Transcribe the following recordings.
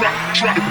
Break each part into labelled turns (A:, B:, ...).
A: trap.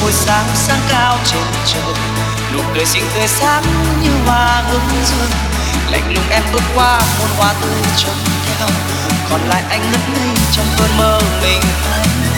A: ngôi sáng sáng cao trên trời. Nụ cười xinh tươi sáng như hoa hướng dương. Lạnh lùng em
B: bước
C: qua muôn hoa tươi trông theo. Còn lại anh ngất ngây trong cơn mơ mình anh.